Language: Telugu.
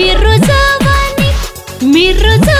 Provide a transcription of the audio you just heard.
మీరు మీరు